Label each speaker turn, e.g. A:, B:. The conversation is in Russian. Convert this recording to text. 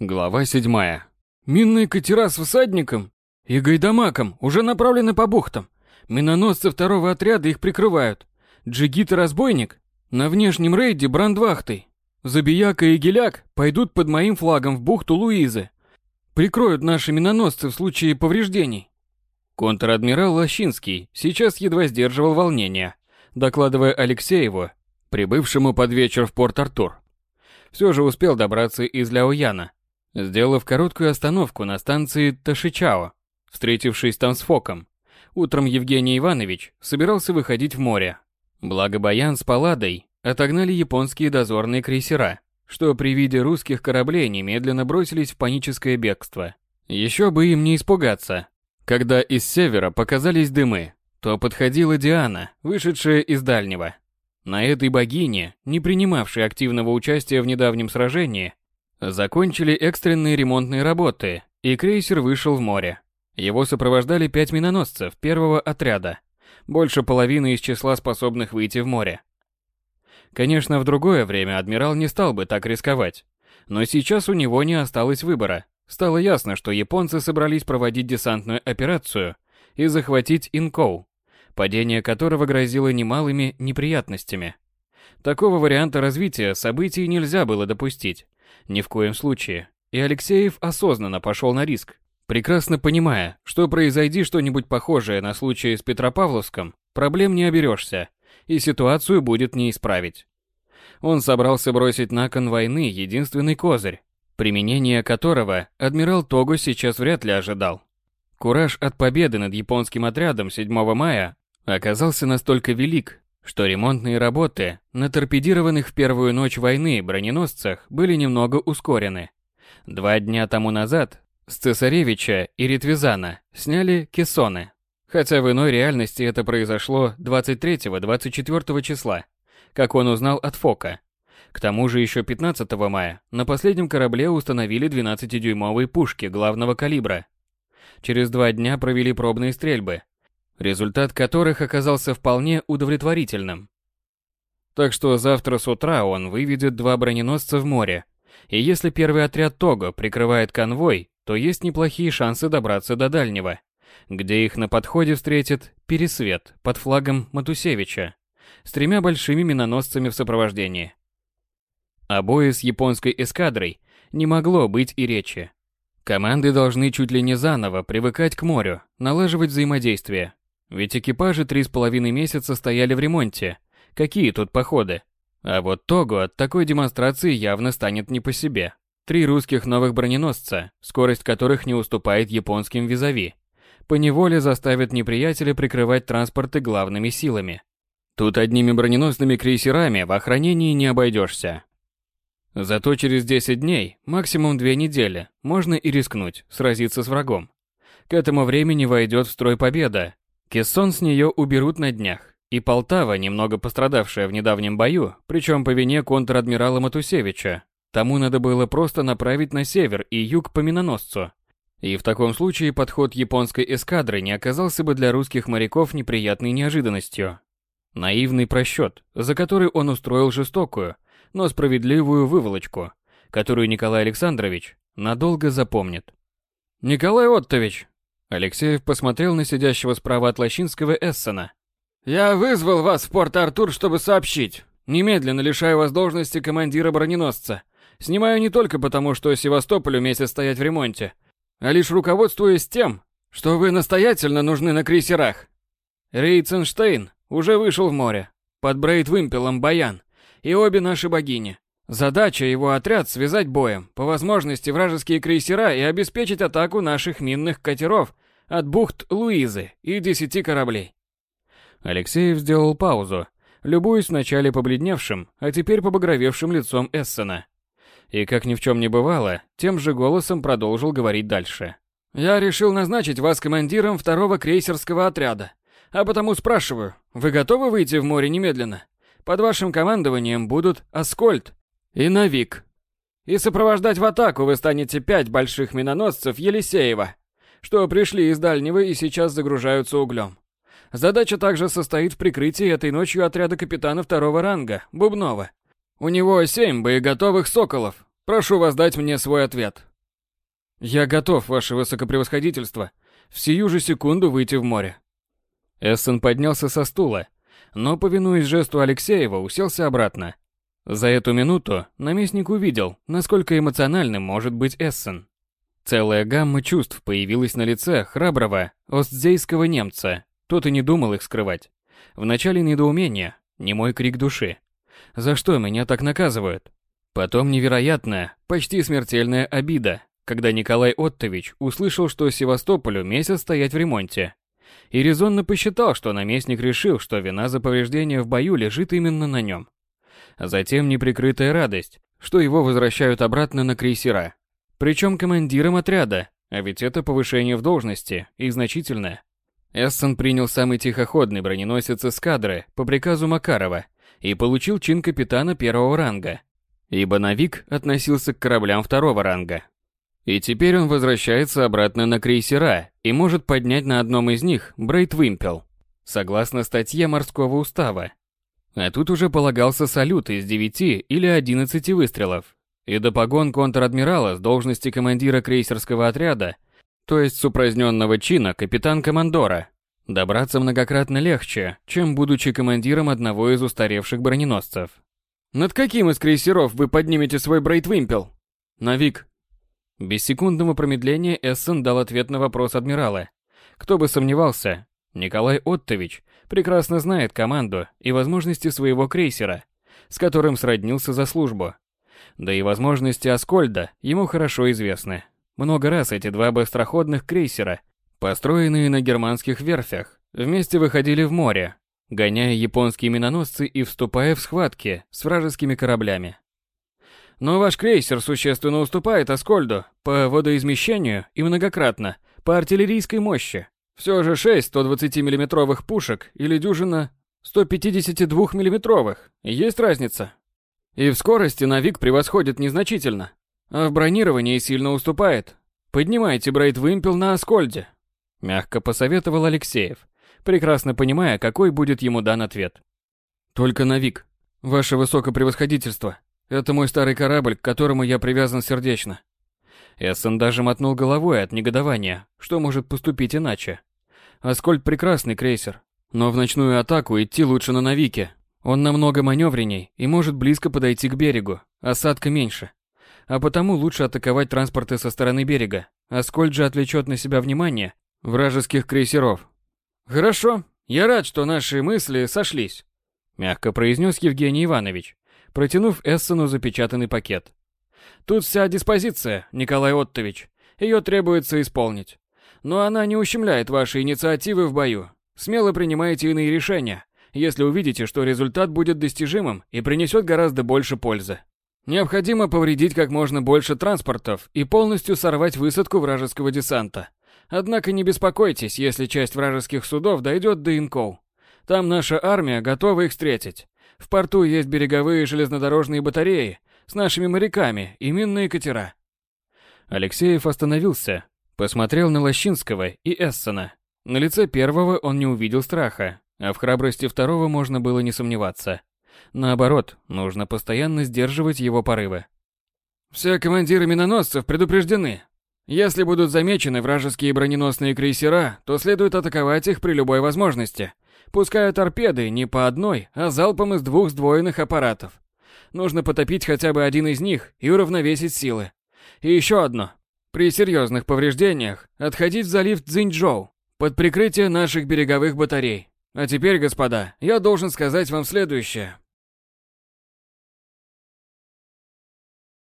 A: Глава 7. Минные катера с всадником и гайдамаком уже направлены по бухтам. Миноносцы второго отряда их прикрывают. Джигит и разбойник на внешнем рейде брандвахтой. Забияка и Геляк пойдут под моим флагом в бухту Луизы. Прикроют наши миноносцы в случае повреждений. Контр-адмирал Лощинский сейчас едва сдерживал волнение, докладывая Алексееву, прибывшему под вечер в Порт-Артур. Все же успел добраться из Ляояна, сделав короткую остановку на станции Ташичао, встретившись там с Фоком. Утром Евгений Иванович собирался выходить в море. Благо Баян с Палладой отогнали японские дозорные крейсера, что при виде русских кораблей немедленно бросились в паническое бегство. Еще бы им не испугаться. Когда из севера показались дымы, то подходила Диана, вышедшая из дальнего. На этой богине, не принимавшей активного участия в недавнем сражении, закончили экстренные ремонтные работы, и крейсер вышел в море. Его сопровождали пять миноносцев первого отряда, больше половины из числа способных выйти в море. Конечно, в другое время адмирал не стал бы так рисковать, но сейчас у него не осталось выбора. Стало ясно, что японцы собрались проводить десантную операцию и захватить Инкоу, падение которого грозило немалыми неприятностями. Такого варианта развития событий нельзя было допустить. Ни в коем случае. И Алексеев осознанно пошел на риск, прекрасно понимая, что произойди что-нибудь похожее на случай с Петропавловском, проблем не оберешься, и ситуацию будет не исправить. Он собрался бросить на кон войны единственный козырь, применение которого адмирал Того сейчас вряд ли ожидал. Кураж от победы над японским отрядом 7 мая оказался настолько велик, что ремонтные работы на торпедированных в первую ночь войны броненосцах были немного ускорены. Два дня тому назад с цесаревича и Ритвизана сняли кессоны, хотя в иной реальности это произошло 23-24 числа, как он узнал от Фока. К тому же еще 15 мая на последнем корабле установили 12-дюймовые пушки главного калибра. Через два дня провели пробные стрельбы, результат которых оказался вполне удовлетворительным. Так что завтра с утра он выведет два броненосца в море, и если первый отряд Того прикрывает конвой, то есть неплохие шансы добраться до дальнего, где их на подходе встретит Пересвет под флагом Матусевича с тремя большими миноносцами в сопровождении. О бое с японской эскадрой не могло быть и речи. Команды должны чуть ли не заново привыкать к морю, налаживать взаимодействие. Ведь экипажи три с половиной месяца стояли в ремонте. Какие тут походы? А вот Того от такой демонстрации явно станет не по себе. Три русских новых броненосца, скорость которых не уступает японским визави, поневоле заставят неприятеля прикрывать транспорты главными силами. Тут одними броненосными крейсерами в охранении не обойдешься. Зато через 10 дней, максимум 2 недели, можно и рискнуть, сразиться с врагом. К этому времени войдет в строй победа. Кессон с нее уберут на днях. И Полтава, немного пострадавшая в недавнем бою, причем по вине контр-адмирала Матусевича, тому надо было просто направить на север и юг по миноносцу. И в таком случае подход японской эскадры не оказался бы для русских моряков неприятной неожиданностью. Наивный просчет, за который он устроил жестокую, но справедливую выволочку, которую Николай Александрович надолго запомнит. «Николай Оттович!» Алексеев посмотрел на сидящего справа от Лощинского Эссена. «Я вызвал вас в Порт-Артур, чтобы сообщить. Немедленно лишаю вас должности командира броненосца. Снимаю не только потому, что Севастополю месяц стоять в ремонте, а лишь руководствуясь тем, что вы настоятельно нужны на крейсерах. Рейценштейн уже вышел в море, под брейд-вымпелом Баян и обе наши богини. Задача его отряд связать боем, по возможности вражеские крейсера и обеспечить атаку наших минных катеров от бухт Луизы и десяти кораблей. Алексеев сделал паузу, любуясь вначале побледневшим, а теперь побагровевшим лицом Эссена. И, как ни в чем не бывало, тем же голосом продолжил говорить дальше. «Я решил назначить вас командиром второго крейсерского отряда. А потому спрашиваю, вы готовы выйти в море немедленно? Под вашим командованием будут Аскольд и Навик. И сопровождать в атаку вы станете пять больших миноносцев Елисеева, что пришли из дальнего и сейчас загружаются углем. Задача также состоит в прикрытии этой ночью отряда капитана второго ранга, Бубнова. У него семь боеготовых «Соколов», Прошу вас дать мне свой ответ. Я готов, ваше высокопревосходительство, в сию же секунду выйти в море. Эссен поднялся со стула, но, повинуясь жесту Алексеева, уселся обратно. За эту минуту наместник увидел, насколько эмоциональным может быть Эссен. Целая гамма чувств появилась на лице храброго остзейского немца. Тот и не думал их скрывать. Вначале недоумение, немой крик души. За что меня так наказывают? Потом невероятная, почти смертельная обида, когда Николай Оттович услышал, что Севастополю месяц стоять в ремонте. И резонно посчитал, что наместник решил, что вина за повреждения в бою лежит именно на нем. Затем неприкрытая радость, что его возвращают обратно на крейсера. Причем командиром отряда, а ведь это повышение в должности, и значительное. Эссен принял самый тихоходный броненосец эскадры по приказу Макарова и получил чин капитана первого ранга, ибо Навик относился к кораблям второго ранга. И теперь он возвращается обратно на крейсера и может поднять на одном из них Брейт-Вимпел, согласно статье морского устава, а тут уже полагался салют из 9 или 11 выстрелов. И до погон контр-адмирала с должности командира крейсерского отряда, то есть с упраздненного чина капитан-командора, добраться многократно легче, чем будучи командиром одного из устаревших броненосцев. «Над каким из крейсеров вы поднимете свой Брейтвимпел?» «Навик». Без секундного промедления Эссен дал ответ на вопрос адмирала. Кто бы сомневался, Николай Оттович прекрасно знает команду и возможности своего крейсера, с которым сроднился за службу. Да и возможности Аскольда ему хорошо известны. Много раз эти два быстроходных крейсера, построенные на германских верфях, вместе выходили в море, гоняя японские миноносцы и вступая в схватки с вражескими кораблями. Но ваш крейсер существенно уступает Аскольду по водоизмещению и многократно по артиллерийской мощи. Все же 6 120 миллиметровых пушек или дюжина 152 миллиметровых. Есть разница. И в скорости Навик превосходит незначительно, а в бронировании сильно уступает. Поднимайте брейд-вымпел на Аскольде. Мягко посоветовал Алексеев, прекрасно понимая, какой будет ему дан ответ. Только Навик, ваше высокопревосходительство, это мой старый корабль, к которому я привязан сердечно. Эссен даже мотнул головой от негодования, что может поступить иначе. Аскольд прекрасный крейсер, но в ночную атаку идти лучше на Навике. Он намного маневренней и может близко подойти к берегу, осадка меньше. А потому лучше атаковать транспорты со стороны берега. Аскольд же отвлечет на себя внимание вражеских крейсеров. «Хорошо, я рад, что наши мысли сошлись», – мягко произнес Евгений Иванович, протянув Эссену запечатанный пакет. Тут вся диспозиция, Николай Оттович. Ее требуется исполнить. Но она не ущемляет ваши инициативы в бою. Смело принимайте иные решения, если увидите, что результат будет достижимым и принесет гораздо больше пользы. Необходимо повредить как можно больше транспортов и полностью сорвать высадку вражеского десанта. Однако не беспокойтесь, если часть вражеских судов дойдет до Инкоу. Там наша армия готова их встретить. В порту есть береговые железнодорожные батареи, с нашими моряками и минные катера. Алексеев остановился, посмотрел на Лощинского и Эссена. На лице первого он не увидел страха, а в храбрости второго можно было не сомневаться. Наоборот, нужно постоянно сдерживать его порывы. Все командиры миноносцев предупреждены. Если будут замечены вражеские броненосные крейсера, то следует атаковать их при любой возможности, пуская торпеды не по одной, а залпом из двух сдвоенных аппаратов. Нужно потопить хотя бы один из них и уравновесить силы. И еще одно. При серьезных повреждениях отходить в залив Цзиньчжоу под прикрытие наших береговых батарей. А теперь, господа, я должен сказать вам следующее.